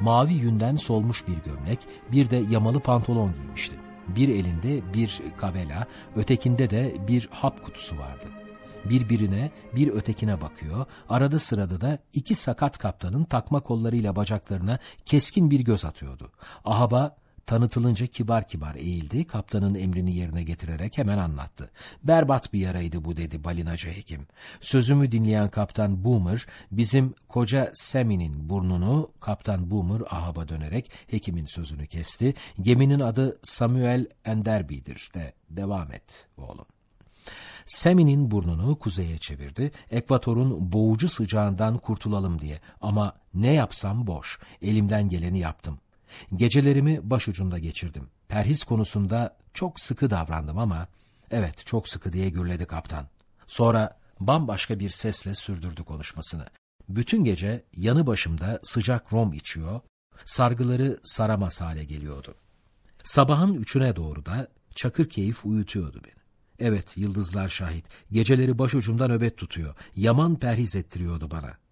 mavi yünden solmuş bir gömlek, bir de yamalı pantolon giymişti. Bir elinde bir kavela, ötekinde de bir hap kutusu vardı. Birbirine, bir ötekine bakıyor, arada sırada da iki sakat kaptanın takma kollarıyla bacaklarına keskin bir göz atıyordu. Ahaba tanıtılınca kibar kibar eğildi, kaptanın emrini yerine getirerek hemen anlattı. Berbat bir yaraydı bu dedi balinacı hekim. Sözümü dinleyen kaptan Boomer, bizim koca Sammy'nin burnunu, kaptan Boomer ahaba dönerek hekimin sözünü kesti. Geminin adı Samuel Enderby'dir de devam et oğlum. Sammy'nin burnunu kuzeye çevirdi, ekvatorun boğucu sıcağından kurtulalım diye. Ama ne yapsam boş, elimden geleni yaptım. Gecelerimi başucunda geçirdim. Perhis konusunda çok sıkı davrandım ama... Evet, çok sıkı diye gürledi kaptan. Sonra bambaşka bir sesle sürdürdü konuşmasını. Bütün gece yanı başımda sıcak rom içiyor, sargıları saramaz hale geliyordu. Sabahın üçüne doğru da çakır keyif uyutuyordu beni. Evet, yıldızlar şahit. Geceleri başucumda nöbet tutuyor. Yaman perhiz ettiriyordu bana.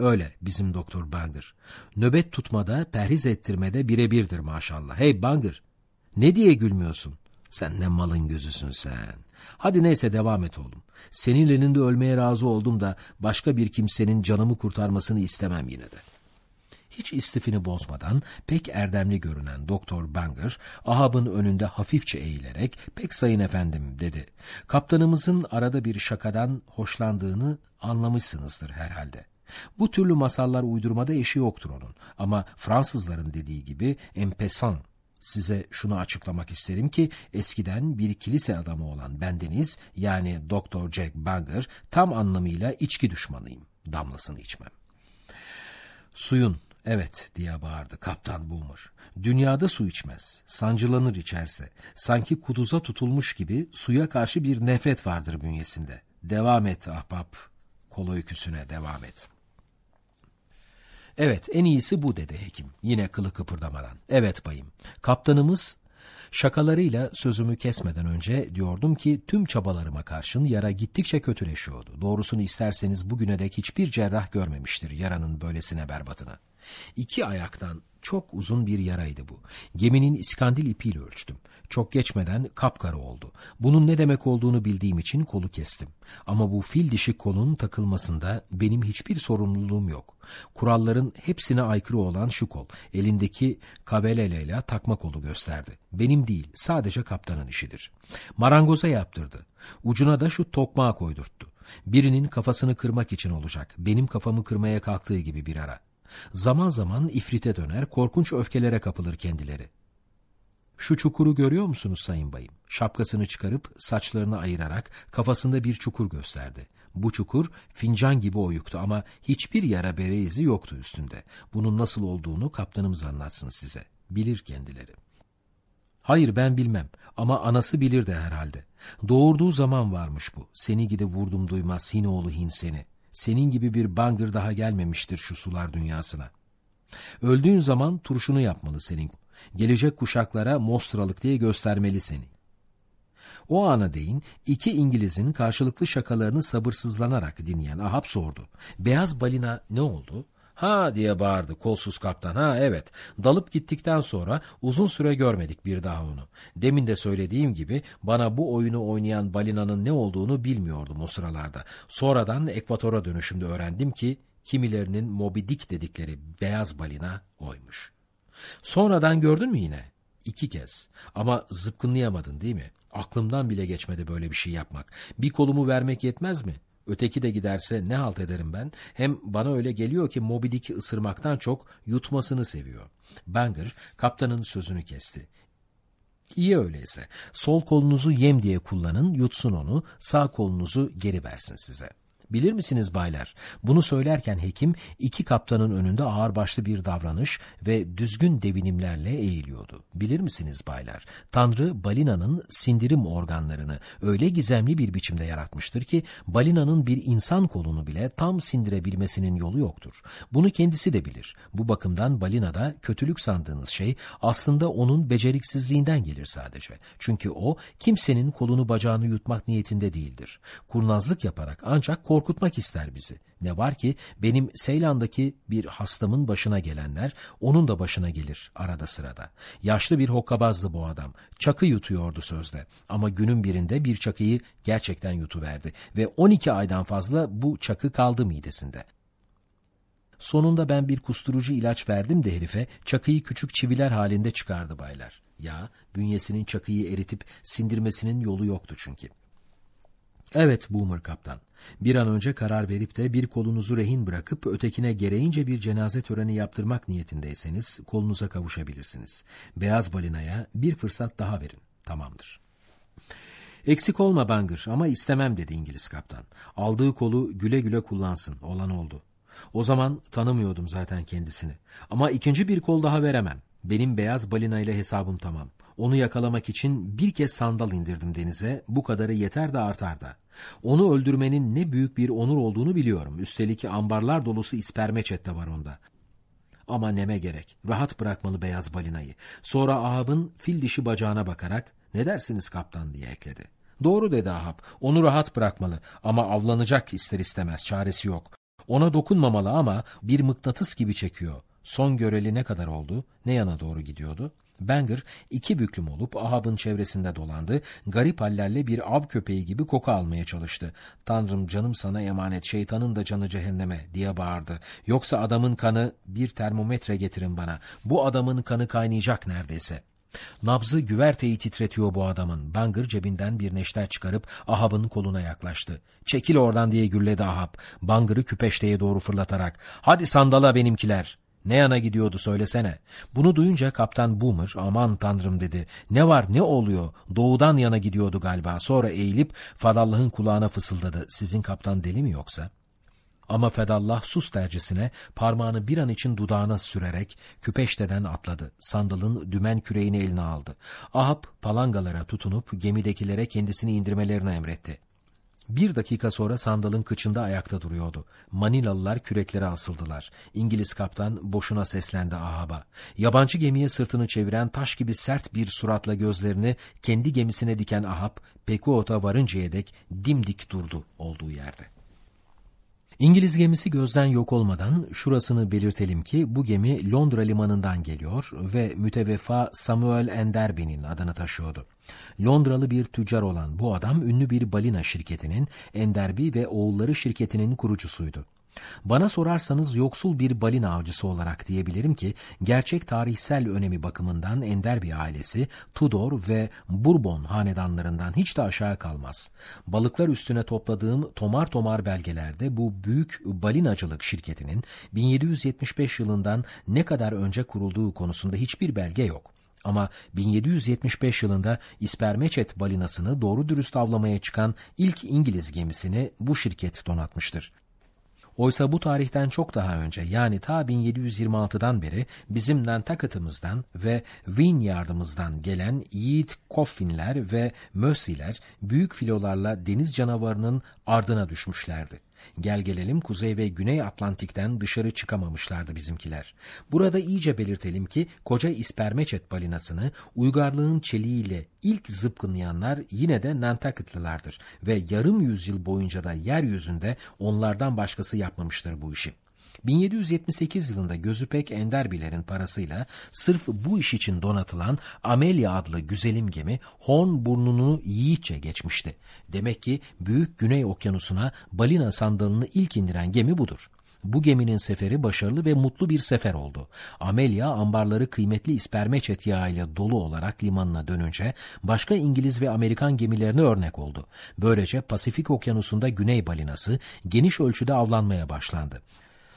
Öyle bizim doktor Banger. Nöbet tutmada, perhiz ettirmede birebirdir maşallah. Hey Banger, ne diye gülmüyorsun? Sen ne malın gözüsün sen. Hadi neyse devam et oğlum. Senin elinde ölmeye razı oldum da başka bir kimsenin canımı kurtarmasını istemem yine de. Hiç istifini bozmadan pek erdemli görünen Doktor Banger, Ahab'ın önünde hafifçe eğilerek pek sayın efendim dedi. Kaptanımızın arada bir şakadan hoşlandığını anlamışsınızdır herhalde. Bu türlü masallar uydurmada eşi yoktur onun. Ama Fransızların dediği gibi empesan. Size şunu açıklamak isterim ki eskiden bir kilise adamı olan bendeniz yani Doktor Jack Banger tam anlamıyla içki düşmanıyım. Damlasını içmem. Suyun Evet diye bağırdı kaptan Boomer. Dünyada su içmez. Sancılanır içerse. Sanki kuduza tutulmuş gibi suya karşı bir nefret vardır bünyesinde. Devam et ahbap. Kol öyküsüne devam et. Evet en iyisi bu dedi hekim yine kılı kıpırdamadan. Evet bayım kaptanımız Şakalarıyla sözümü kesmeden önce diyordum ki tüm çabalarıma karşın yara gittikçe kötüleşiyordu. Doğrusunu isterseniz bugüne dek hiçbir cerrah görmemiştir yaranın böylesine berbatını. İki ayaktan çok uzun bir yaraydı bu. Geminin iskandil ipiyle ölçtüm. Çok geçmeden kapkara oldu. Bunun ne demek olduğunu bildiğim için kolu kestim. Ama bu fil dişi kolun takılmasında benim hiçbir sorumluluğum yok. Kuralların hepsine aykırı olan şu kol, elindeki kabeleleyle takma kolu gösterdi. Benim değil, sadece kaptanın işidir. Marangoza yaptırdı. Ucuna da şu tokmağı koydurttu. Birinin kafasını kırmak için olacak. Benim kafamı kırmaya kalktığı gibi bir ara. Zaman zaman ifrite döner, korkunç öfkelere kapılır kendileri. Şu çukuru görüyor musunuz sayın bayım? Şapkasını çıkarıp saçlarını ayırarak kafasında bir çukur gösterdi. Bu çukur fincan gibi oyuktu ama hiçbir yara bere izi yoktu üstünde. Bunun nasıl olduğunu kaptanımız anlatsın size. Bilir kendileri. Hayır ben bilmem ama anası bilir de herhalde. Doğurduğu zaman varmış bu. Seni gide vurdum duymaz Hinoğlu Hin seni. Senin gibi bir bangır daha gelmemiştir şu sular dünyasına. Öldüğün zaman turşunu yapmalı senin. Gelecek kuşaklara Mostralık diye göstermeli seni. O ana değin iki İngiliz'in karşılıklı şakalarını sabırsızlanarak dinleyen Ahab sordu. Beyaz balina ne oldu? Ha diye bağırdı kolsuz kaptan. Ha evet. Dalıp gittikten sonra uzun süre görmedik bir daha onu. Demin de söylediğim gibi bana bu oyunu oynayan balinanın ne olduğunu bilmiyordum o sıralarda. Sonradan ekvatora dönüşümde öğrendim ki kimilerinin Moby Dick dedikleri beyaz balina oymuş. Sonradan gördün mü yine? İki kez. Ama zıpkınlayamadın değil mi? Aklımdan bile geçmedi böyle bir şey yapmak. Bir kolumu vermek yetmez mi? Öteki de giderse ne halt ederim ben? Hem bana öyle geliyor ki Moby Dick'i ısırmaktan çok yutmasını seviyor. Banger kaptanın sözünü kesti. İyi öyleyse. Sol kolunuzu yem diye kullanın, yutsun onu, sağ kolunuzu geri versin size. Bilir misiniz baylar? Bunu söylerken hekim iki kaptanın önünde ağırbaşlı bir davranış ve düzgün devinimlerle eğiliyordu. Bilir misiniz baylar? Tanrı balinanın sindirim organlarını öyle gizemli bir biçimde yaratmıştır ki balinanın bir insan kolunu bile tam sindirebilmesinin yolu yoktur. Bunu kendisi de bilir. Bu bakımdan balinada kötülük sandığınız şey aslında onun beceriksizliğinden gelir sadece. Çünkü o kimsenin kolunu bacağını yutmak niyetinde değildir. Kurnazlık yaparak ancak korkunç korkutmak ister bizi. Ne var ki benim Seylan'daki bir hastamın başına gelenler onun da başına gelir arada sırada. Yaşlı bir hokkabazdı bu adam. Çakı yutuyordu sözde. Ama günün birinde bir çakıyı gerçekten yutuverdi ve 12 aydan fazla bu çakı kaldı midesinde. Sonunda ben bir kusturucu ilaç verdim de herife çakıyı küçük çiviler halinde çıkardı baylar. Ya bünyesinin çakıyı eritip sindirmesinin yolu yoktu çünkü. Evet Boomer kaptan. Bir an önce karar verip de bir kolunuzu rehin bırakıp ötekine gereğince bir cenaze töreni yaptırmak niyetindeyseniz kolunuza kavuşabilirsiniz. Beyaz balinaya bir fırsat daha verin. Tamamdır. Eksik olma Bangır ama istemem dedi İngiliz kaptan. Aldığı kolu güle güle kullansın. Olan oldu. O zaman tanımıyordum zaten kendisini. Ama ikinci bir kol daha veremem. Benim beyaz balina ile hesabım tamam. Onu yakalamak için bir kez sandal indirdim denize. Bu kadarı yeter de artar da. Onu öldürmenin ne büyük bir onur olduğunu biliyorum. Üstelik ambarlar dolusu ispermeçet de var onda. Ama neme gerek. Rahat bırakmalı beyaz balinayı. Sonra Ahab'ın fil dişi bacağına bakarak ne dersiniz kaptan diye ekledi. Doğru dedi Ahab. Onu rahat bırakmalı ama avlanacak ister istemez çaresi yok. Ona dokunmamalı ama bir mıknatıs gibi çekiyor. Son göreli ne kadar oldu? Ne yana doğru gidiyordu? Banger iki büklüm olup Ahab'ın çevresinde dolandı, garip hallerle bir av köpeği gibi koku almaya çalıştı. Tanrım canım sana emanet, şeytanın da canı cehenneme diye bağırdı. Yoksa adamın kanı bir termometre getirin bana. Bu adamın kanı kaynayacak neredeyse. Nabzı güverteyi titretiyor bu adamın. Bangır cebinden bir neşter çıkarıp Ahab'ın koluna yaklaştı. Çekil oradan diye gürledi Ahab. Bangır'ı küpeşteye doğru fırlatarak. Hadi sandala benimkiler. Ne yana gidiyordu söylesene. Bunu duyunca kaptan Boomer aman tanrım dedi. Ne var ne oluyor? Doğudan yana gidiyordu galiba. Sonra eğilip Fadallah'ın kulağına fısıldadı. Sizin kaptan deli mi yoksa? Ama Fedallah sus dercesine parmağını bir an için dudağına sürerek küpeşteden atladı. Sandalın dümen küreğini eline aldı. Ahab palangalara tutunup gemidekilere kendisini indirmelerini emretti. Bir dakika sonra sandalın kıçında ayakta duruyordu. Manilalılar küreklere asıldılar. İngiliz kaptan boşuna seslendi Ahab'a. Yabancı gemiye sırtını çeviren taş gibi sert bir suratla gözlerini kendi gemisine diken Ahab, Pekuot'a varıncaya dek dimdik durdu olduğu yerde. İngiliz gemisi gözden yok olmadan şurasını belirtelim ki bu gemi Londra limanından geliyor ve müteveffa Samuel Enderby'nin adını taşıyordu. Londralı bir tüccar olan bu adam ünlü bir balina şirketinin Enderby ve oğulları şirketinin kurucusuydu. Bana sorarsanız yoksul bir balina avcısı olarak diyebilirim ki gerçek tarihsel önemi bakımından ender bir ailesi Tudor ve Bourbon hanedanlarından hiç de aşağı kalmaz. Balıklar üstüne topladığım tomar tomar belgelerde bu büyük balinacılık şirketinin 1775 yılından ne kadar önce kurulduğu konusunda hiçbir belge yok. Ama 1775 yılında İspermeçet balinasını doğru dürüst avlamaya çıkan ilk İngiliz gemisini bu şirket donatmıştır. Oysa bu tarihten çok daha önce yani ta 1726'dan beri bizim Nantucket'ımızdan ve Vineyard'ımızdan gelen yiğit Coffinler ve Mösy'ler büyük filolarla deniz canavarının ardına düşmüşlerdi. Gel gelelim Kuzey ve Güney Atlantik'ten dışarı çıkamamışlardı bizimkiler. Burada iyice belirtelim ki koca İspermeçet balinasını uygarlığın çeliğiyle ilk zıpkınlayanlar yine de Nantucket'lılardır ve yarım yüzyıl boyunca da yeryüzünde onlardan başkası yapmamıştır bu işi. 1778 yılında gözü pek Enderbiler'in parasıyla sırf bu iş için donatılan Amelia adlı güzelim gemi Horn burnunu yiğitçe geçmişti. Demek ki Büyük Güney Okyanusu'na balina sandalını ilk indiren gemi budur. Bu geminin seferi başarılı ve mutlu bir sefer oldu. Amelia ambarları kıymetli ispermeçet yağıyla dolu olarak limanına dönünce başka İngiliz ve Amerikan gemilerine örnek oldu. Böylece Pasifik Okyanusu'nda güney balinası geniş ölçüde avlanmaya başlandı.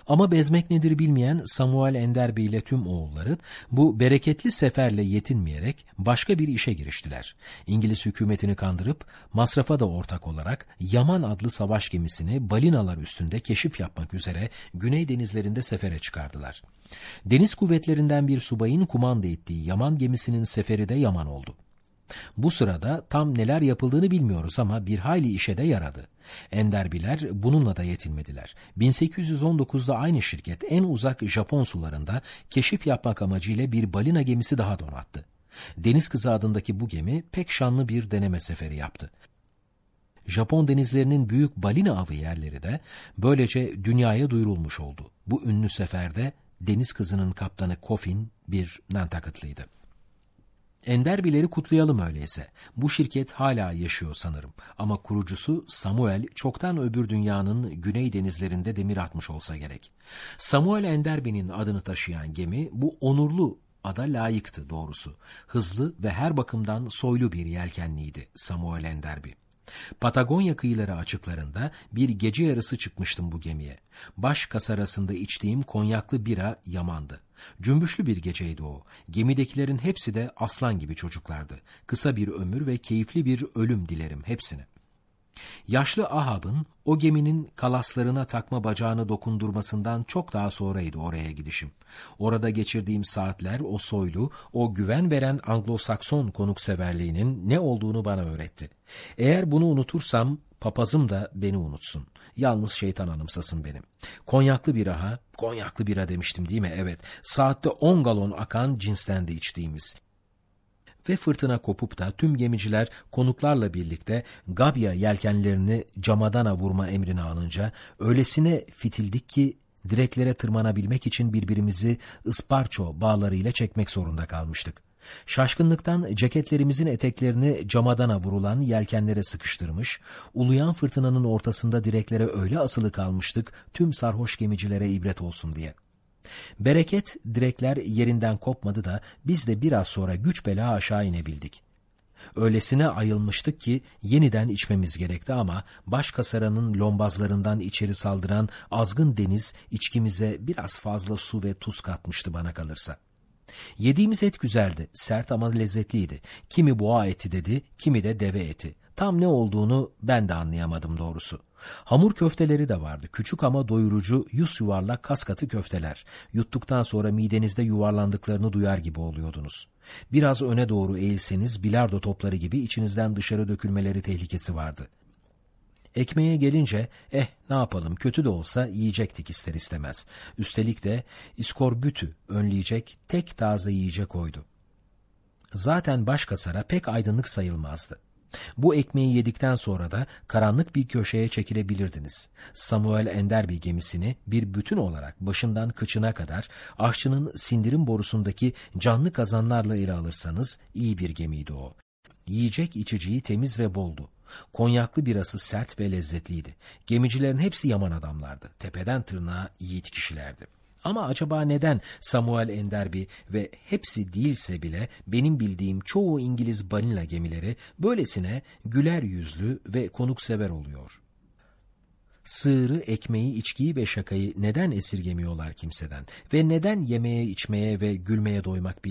Ama bezmek nedir bilmeyen Samuel Enderby ile tüm oğulları bu bereketli seferle yetinmeyerek başka bir işe giriştiler. İngiliz hükümetini kandırıp masrafa da ortak olarak Yaman adlı savaş gemisini balinalar üstünde keşif yapmak üzere Güney denizlerinde sefere çıkardılar. Deniz kuvvetlerinden bir subayın kumanda ettiği Yaman gemisinin seferi de Yaman oldu. Bu sırada tam neler yapıldığını bilmiyoruz ama bir hayli işe de yaradı. Enderbiler bununla da yetinmediler. 1819'da aynı şirket en uzak Japon sularında keşif yapmak amacıyla bir balina gemisi daha donattı. Deniz Kızı adındaki bu gemi pek şanlı bir deneme seferi yaptı. Japon denizlerinin büyük balina avı yerleri de böylece dünyaya duyurulmuş oldu. Bu ünlü seferde deniz kızının kaptanı Kofin bir Nantakıtlıydı. Enderbileri kutlayalım öyleyse. Bu şirket hala yaşıyor sanırım. Ama kurucusu Samuel çoktan öbür dünyanın güney denizlerinde demir atmış olsa gerek. Samuel Enderby'nin adını taşıyan gemi bu onurlu ada layıktı doğrusu. Hızlı ve her bakımdan soylu bir yelkenliydi Samuel Enderby. Patagonya kıyıları açıklarında bir gece yarısı çıkmıştım bu gemiye. Baş kasarasında içtiğim konyaklı bira yamandı. Cümbüşlü bir geceydi o. Gemidekilerin hepsi de aslan gibi çocuklardı. Kısa bir ömür ve keyifli bir ölüm dilerim hepsine. Yaşlı Ahab'ın o geminin kalaslarına takma bacağını dokundurmasından çok daha sonraydı oraya gidişim. Orada geçirdiğim saatler o soylu, o güven veren Anglo-Sakson konukseverliğinin ne olduğunu bana öğretti. Eğer bunu unutursam papazım da beni unutsun. Yalnız şeytan anımsasın benim. Konyaklı bira konyaklı bira demiştim değil mi? Evet, saatte on galon akan cinstendi içtiğimiz ve fırtına kopup da tüm gemiciler konuklarla birlikte Gabya yelkenlerini camadana vurma emrini alınca öylesine fitildik ki direklere tırmanabilmek için birbirimizi ısparço bağlarıyla çekmek zorunda kalmıştık. Şaşkınlıktan ceketlerimizin eteklerini camadana vurulan yelkenlere sıkıştırmış, uluyan fırtınanın ortasında direklere öyle asılı kalmıştık tüm sarhoş gemicilere ibret olsun diye. Bereket direkler yerinden kopmadı da biz de biraz sonra güç bela aşağı inebildik. Öylesine ayılmıştık ki yeniden içmemiz gerekti ama baş kasaranın lombazlarından içeri saldıran azgın deniz içkimize biraz fazla su ve tuz katmıştı bana kalırsa. Yediğimiz et güzeldi, sert ama lezzetliydi. Kimi boğa eti dedi, kimi de deve eti. Tam ne olduğunu ben de anlayamadım doğrusu. Hamur köfteleri de vardı. Küçük ama doyurucu, yüz yuvarlak kas katı köfteler. Yuttuktan sonra midenizde yuvarlandıklarını duyar gibi oluyordunuz. Biraz öne doğru eğilseniz bilardo topları gibi içinizden dışarı dökülmeleri tehlikesi vardı. Ekmeğe gelince eh ne yapalım kötü de olsa yiyecektik ister istemez. Üstelik de iskorbütü önleyecek tek taze yiyecek oydu. Zaten baş kasara pek aydınlık sayılmazdı. Bu ekmeği yedikten sonra da karanlık bir köşeye çekilebilirdiniz. Samuel Enderby gemisini bir bütün olarak başından kıçına kadar aşçının sindirim borusundaki canlı kazanlarla ele alırsanız iyi bir gemiydi o. Yiyecek içeceği temiz ve boldu. Konyaklı birası sert ve lezzetliydi. Gemicilerin hepsi yaman adamlardı. Tepeden tırnağa yiğit kişilerdi. Ama acaba neden Samuel Enderby ve hepsi değilse bile benim bildiğim çoğu İngiliz balina gemileri böylesine güler yüzlü ve konuksever oluyor? Sığırı, ekmeği, içkiyi ve şakayı neden esirgemiyorlar kimseden ve neden yemeye, içmeye ve gülmeye doymak